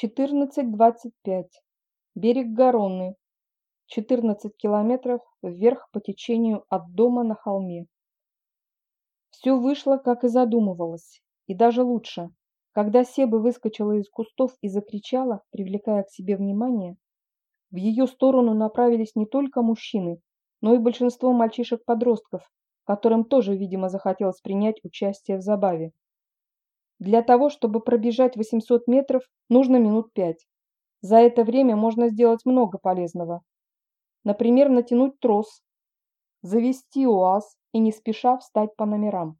14.25. Берег Гаронны. 14 километров вверх по течению от дома на холме. Все вышло, как и задумывалось, и даже лучше. Когда Себа выскочила из кустов и закричала, привлекая к себе внимание, в ее сторону направились не только мужчины, но и большинство мальчишек-подростков, которым тоже, видимо, захотелось принять участие в забаве. Для того, чтобы пробежать 800 метров, нужно минут пять. За это время можно сделать много полезного. Например, натянуть трос, завести УАЗ и не спеша встать по номерам.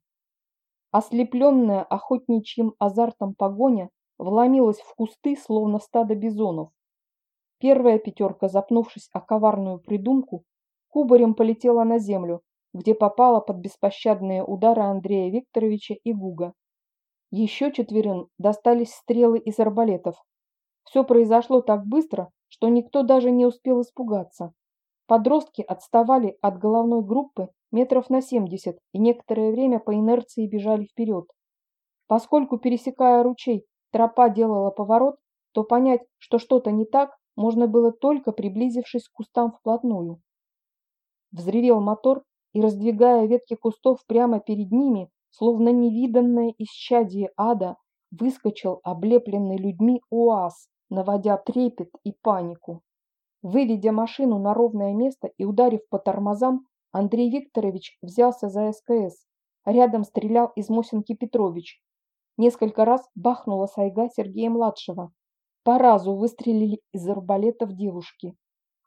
Ослепленная охотничьим азартом погоня вломилась в кусты, словно стадо бизонов. Первая пятерка, запнувшись о коварную придумку, кубарем полетела на землю, где попала под беспощадные удары Андрея Викторовича и Гуга. Еще четверым достались стрелы из арбалетов. Все произошло так быстро, что никто даже не успел испугаться. Подростки отставали от головной группы метров на 70 и некоторое время по инерции бежали вперед. Поскольку, пересекая ручей, тропа делала поворот, то понять, что что-то не так, можно было только приблизившись к кустам вплотную. Взревел мотор, и, раздвигая ветки кустов прямо перед ними, словно невиданное исчадие ада, выскочил облепленный людьми УАЗ, наводя трепет и панику. Выведя машину на ровное место и ударив по тормозам, Андрей Викторович взялся за СКС. Рядом стрелял из Мосинки Петрович. Несколько раз бахнула сайга Сергея-младшего. По разу выстрелили из арбалетов девушки.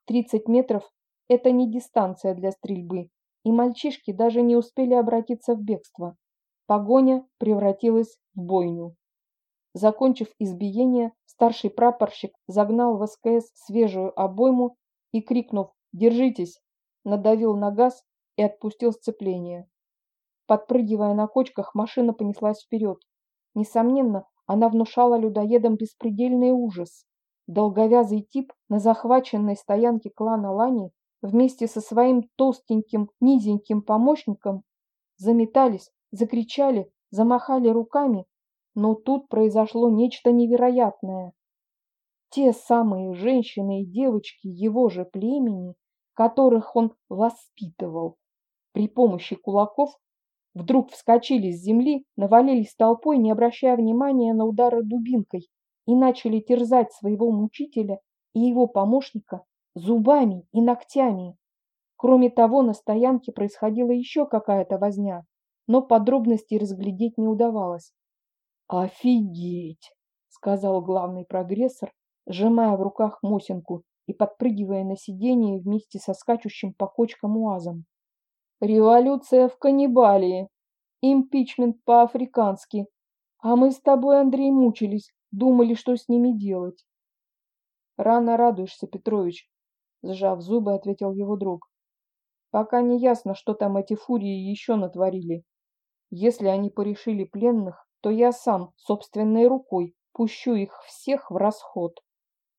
30 метров – это не дистанция для стрельбы, и мальчишки даже не успели обратиться в бегство. Погоня превратилась в бойню. Закончив избиение, старший прапорщик загнал в СКС свежую обойму и, крикнув «Держитесь!», надавил на газ и отпустил сцепление. Подпрыгивая на кочках, машина понеслась вперед. Несомненно, она внушала людоедам беспредельный ужас. Долговязый тип на захваченной стоянке клана Лани вместе со своим толстеньким, низеньким помощником заметались, закричали, замахали руками но тут произошло нечто невероятное. Те самые женщины и девочки его же племени, которых он воспитывал при помощи кулаков, вдруг вскочили с земли, навалились толпой, не обращая внимания на удары дубинкой, и начали терзать своего мучителя и его помощника зубами и ногтями. Кроме того, на стоянке происходила еще какая-то возня, но подробностей разглядеть не удавалось. «Офигеть!» — сказал главный прогрессор, сжимая в руках Мосинку и подпрыгивая на сиденье вместе со скачущим по кочкам уазом. «Революция в каннибалии! Импичмент по-африкански! А мы с тобой, Андрей, мучились, думали, что с ними делать!» «Рано радуешься, Петрович», — сжав зубы, ответил его друг. «Пока не ясно, что там эти фурии еще натворили. Если они порешили пленных, то я сам собственной рукой пущу их всех в расход.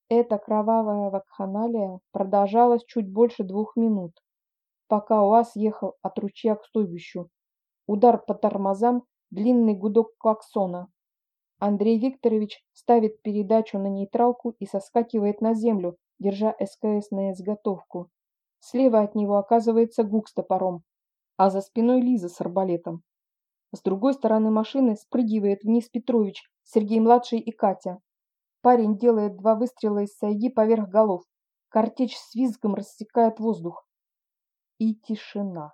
Эта кровавая вакханалия продолжалась чуть больше двух минут, пока УАЗ ехал от ручья к стойбищу. Удар по тормозам, длинный гудок клаксона. Андрей Викторович ставит передачу на нейтралку и соскакивает на землю, держа СКС на изготовку. Слева от него оказывается Гук с топором, а за спиной Лиза с арбалетом. С другой стороны машины спрыгивает вниз Петрович, Сергей-младший и Катя. Парень делает два выстрела из сайги поверх голов. Картечь с визгом рассекает воздух. И тишина.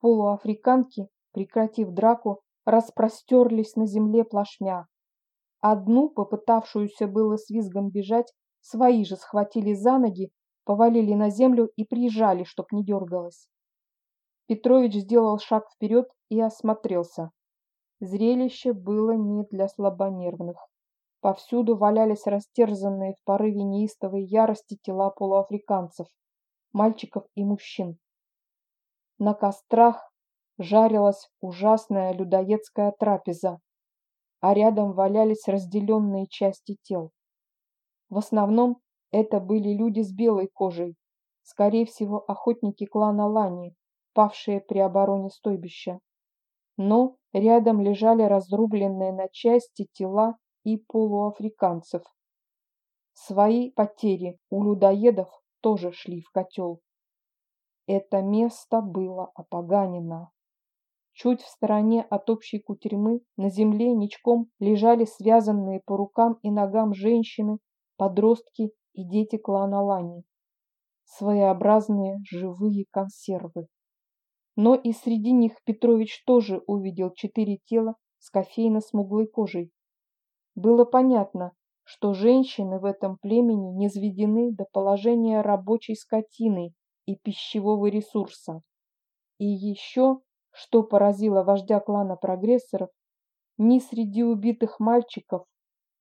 Полуафриканки, прекратив драку, распростерлись на земле плашмя. Одну, попытавшуюся было с визгом бежать, свои же схватили за ноги, повалили на землю и прижали, чтоб не дергалась. Петрович сделал шаг вперед и осмотрелся. Зрелище было не для слабонервных. Повсюду валялись растерзанные в порыве неистовой ярости тела полуафриканцев, мальчиков и мужчин. На кострах жарилась ужасная людоедская трапеза, а рядом валялись разделенные части тел. В основном это были люди с белой кожей, скорее всего охотники клана Лани, павшие при обороне стойбища. Но рядом лежали разрубленные на части тела и полуафриканцев, Свои потери у людоедов тоже шли в котел. Это место было опоганено. Чуть в стороне от общей кутерьмы на земле ничком лежали связанные по рукам и ногам женщины, подростки и дети клана Лани. Своеобразные живые консервы. Но и среди них Петрович тоже увидел четыре тела с кофейно-смуглой кожей. Было понятно, что женщины в этом племени не низведены до положения рабочей скотины и пищевого ресурса. И еще, что поразило вождя клана прогрессоров, ни среди убитых мальчиков,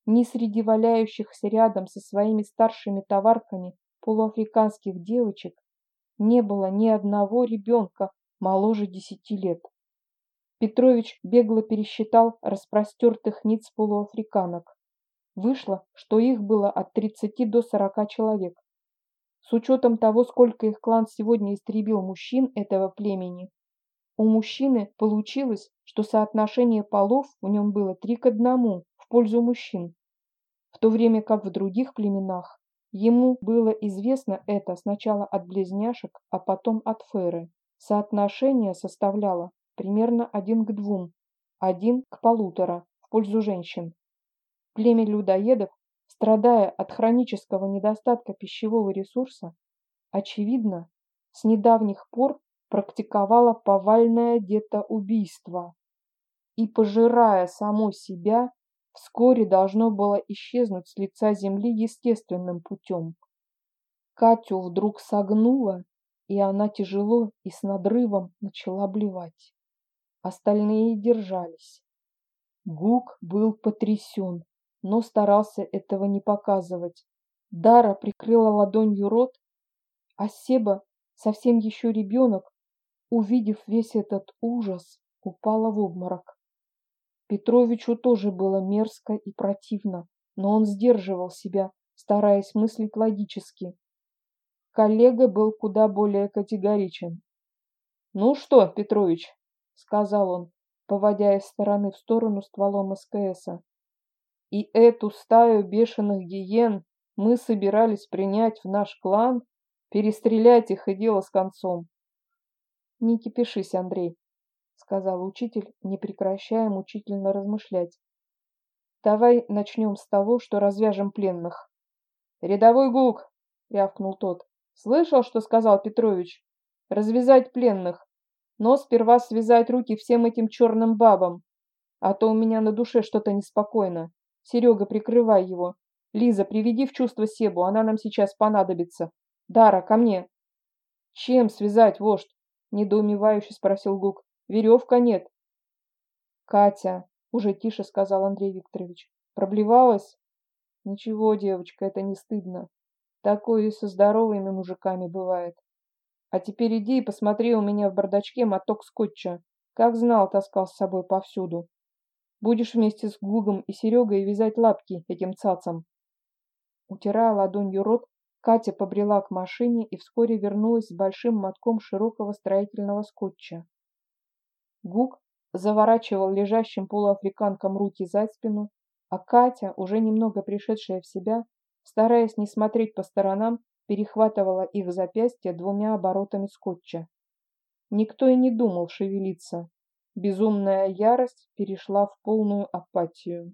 ни среди валяющихся рядом со своими старшими товарками полуафриканских девочек не было ни одного ребенка моложе десяти лет. Петрович бегло пересчитал распростертых ниц полуафриканок. Вышло, что их было от 30 до 40 человек. С учетом того, сколько их клан сегодня истребил мужчин этого племени, у мужчины получилось, что соотношение полов в нем было три к одному в пользу мужчин, в то время как в других племенах ему было известно это сначала от близняшек, а потом от Феры. Соотношение составляло примерно один к двум, один к полутора в пользу женщин. Племя людоедов, страдая от хронического недостатка пищевого ресурса, очевидно, с недавних пор практиковало повальное детоубийство и, пожирая само себя, вскоре должно было исчезнуть с лица земли естественным путем. Катю вдруг согнуло, и она тяжело и с надрывом начала блевать. Остальные держались. Гук был потрясен но старался этого не показывать. Дара прикрыла ладонью рот, а Себа, совсем еще ребенок, увидев весь этот ужас, упала в обморок. Петровичу тоже было мерзко и противно, но он сдерживал себя, стараясь мыслить логически. Коллега был куда более категоричен. «Ну что, Петрович?» — сказал он, поводя из стороны в сторону стволом СКСа. И эту стаю бешеных гиен мы собирались принять в наш клан, перестрелять их и дело с концом. Не кипишись, Андрей, сказал учитель, не прекращая мучительно размышлять. Давай начнем с того, что развяжем пленных. Рядовой Гук, рявкнул тот. Слышал, что сказал Петрович? Развязать пленных, но сперва связать руки всем этим черным бабам, а то у меня на душе что-то неспокойно. Серега, прикрывай его. Лиза, приведи в чувство Себу, она нам сейчас понадобится. Дара, ко мне. Чем связать, вождь? Недоумевающе спросил Гук. Веревка нет. Катя, уже тише сказал Андрей Викторович. Проблевалась? Ничего, девочка, это не стыдно. Такое и со здоровыми мужиками бывает. А теперь иди и посмотри у меня в бардачке моток скотча. Как знал, таскал с собой повсюду. Будешь вместе с Гугом и Серегой вязать лапки этим цацам. Утирая ладонью рот, Катя побрела к машине и вскоре вернулась с большим мотком широкого строительного скотча. Гук заворачивал лежащим полуафриканкам руки за спину, а Катя, уже немного пришедшая в себя, стараясь не смотреть по сторонам, перехватывала их запястья двумя оборотами скотча. Никто и не думал шевелиться. Безумная ярость перешла в полную апатию.